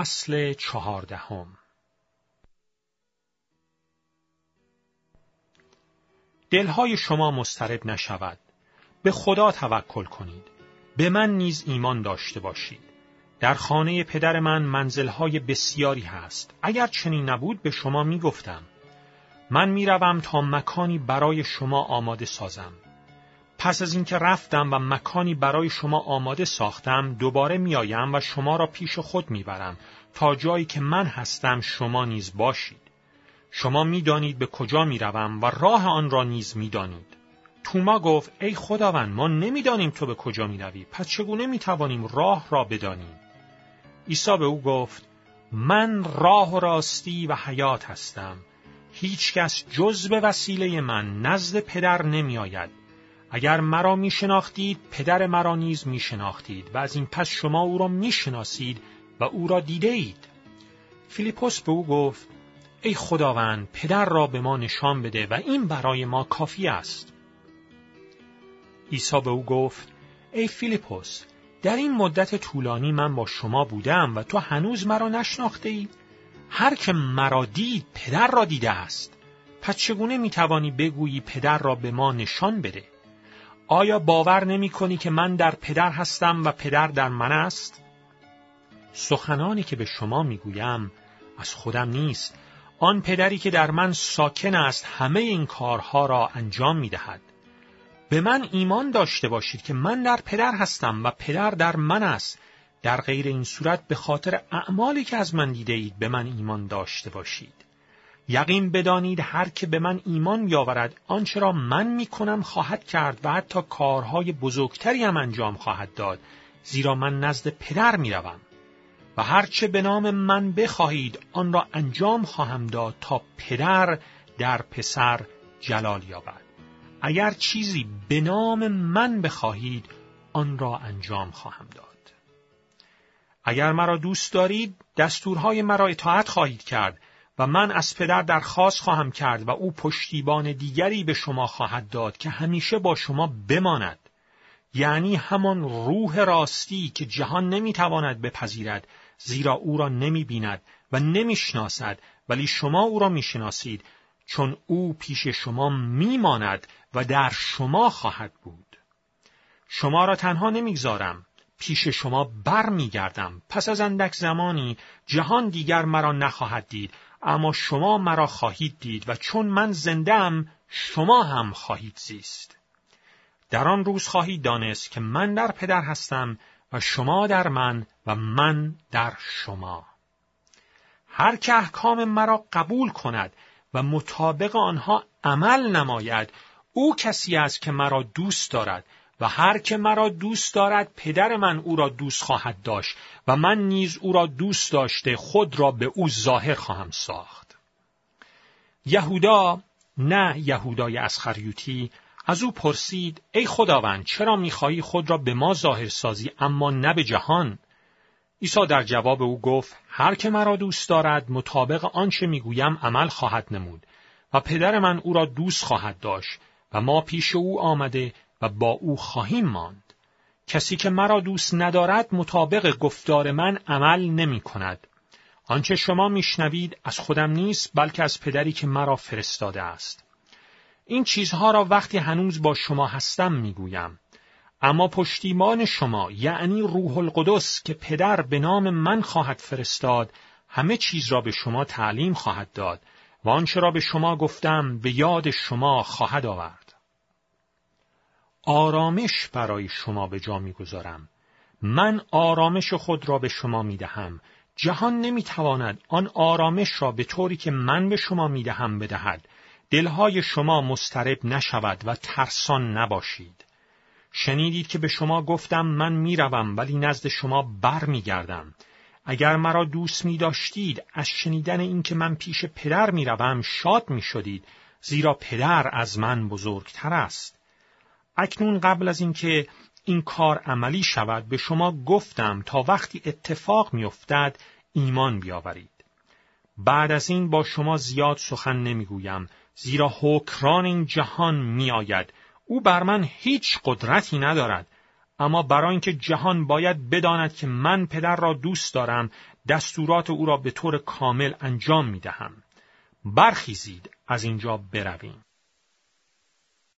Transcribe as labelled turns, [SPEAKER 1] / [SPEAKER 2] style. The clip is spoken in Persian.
[SPEAKER 1] اصل چهاردهم دلهای شما مسترب نشود. به خدا توکل کنید. به من نیز ایمان داشته باشید. در خانه پدر من منزلهای بسیاری هست. اگر چنین نبود به شما می گفتم. من می روم تا مکانی برای شما آماده سازم. پس از اینکه رفتم و مکانی برای شما آماده ساختم دوباره میآیم و شما را پیش خود می‌برم. تا جایی که من هستم شما نیز باشید. شما می‌دانید به کجا می‌روم و راه آن را نیز می‌دانید. توما گفت ای خداوند ما نمی‌دانیم تو به کجا می‌روی. پس چگونه می‌توانیم راه را بدانیم؟ عیسی به او گفت من راه و راستی و حیات هستم. هیچکس جز به وسیله من نزد پدر نمیآید. اگر مرا می شناختید پدر مرا نیز می شناختید و از این پس شما او را می شناسید و او را دیده اید. فیلیپوس به او گفت ای خداوند پدر را به ما نشان بده و این برای ما کافی است. عیسی به او گفت ای فیلیپوس در این مدت طولانی من با شما بودم و تو هنوز مرا نشناخته ای؟ هر که مرا دید پدر را دیده است. پس چگونه می توانی بگویی پدر را به ما نشان بده؟ آیا باور نمی کنی که من در پدر هستم و پدر در من است؟ سخنانی که به شما می‌گویم از خودم نیست آن پدری که در من ساکن است همه این کارها را انجام می دهد. به من ایمان داشته باشید که من در پدر هستم و پدر در من است. در غیر این صورت به خاطر اعمالی که از من دیده اید به من ایمان داشته باشید. یقین بدانید هر که به من ایمان بیاورد آنچه را من می‌کنم خواهد کرد و حتی کارهای بزرگتری هم انجام خواهد داد زیرا من نزد پدر می‌روم. و هرچه به نام من بخواهید آن را انجام خواهم داد تا پدر در پسر جلال یابد. اگر چیزی به نام من بخواهید آن را انجام خواهم داد. اگر مرا دوست دارید دستورهای مرا اطاعت خواهید کرد. و من از پدر درخواست خواهم کرد و او پشتیبان دیگری به شما خواهد داد که همیشه با شما بماند. یعنی همان روح راستی که جهان نمی‌تواند بپذیرد زیرا او را نمی بیند و نمی‌شناسد ولی شما او را می‌شناسید چون او پیش شما میماند و در شما خواهد بود. شما را تنها نمی‌گذارم پیش شما بر میگردم پس از اندک زمانی جهان دیگر مرا نخواهد دید اما شما مرا خواهید دید و چون من زندم شما هم خواهید زیست. در آن روز خواهید دانست که من در پدر هستم و شما در من و من در شما. هر که احکام مرا قبول کند و مطابق آنها عمل نماید او کسی است که مرا دوست دارد و هر که مرا دوست دارد پدر من او را دوست خواهد داشت و من نیز او را دوست داشته خود را به او ظاهر خواهم ساخت. یهودا نه یهودای اسخریوتی از او پرسید ای خداوند چرا می‌خواهی خود را به ما ظاهر سازی اما نه به جهان عیسی در جواب او گفت هر که مرا دوست دارد مطابق آنچه می‌گویم عمل خواهد نمود و پدر من او را دوست خواهد داشت و ما پیش او آمده و با او خواهیم ماند. کسی که مرا دوست ندارد مطابق گفتار من عمل نمی کند. آنچه شما میشنوید از خودم نیست بلکه از پدری که مرا فرستاده است. این چیزها را وقتی هنوز با شما هستم می‌گویم. اما پشتیمان شما یعنی روح القدس که پدر به نام من خواهد فرستاد همه چیز را به شما تعلیم خواهد داد و آنچه را به شما گفتم به یاد شما خواهد آورد. آرامش برای شما به جا می‌گذارم من آرامش خود را به شما می دهم. جهان نمی تواند آن آرامش را به طوری که من به شما می دهم بدهد. دلهای شما مسترب نشود و ترسان نباشید. شنیدید که به شما گفتم من می‌روم ولی نزد شما بر می گردم. اگر مرا دوست می داشتید از شنیدن اینکه من پیش پدر می روم شاد می شدید زیرا پدر از من بزرگتر است. اکنون قبل از اینکه این کار عملی شود به شما گفتم تا وقتی اتفاق میافتد ایمان بیاورید. بعد از این با شما زیاد سخن نمی‌گویم زیرا حکران این جهان میآید او بر من هیچ قدرتی ندارد اما برای اینکه جهان باید بداند که من پدر را دوست دارم دستورات او را به طور کامل انجام می دهم. برخیزید از اینجا برویم.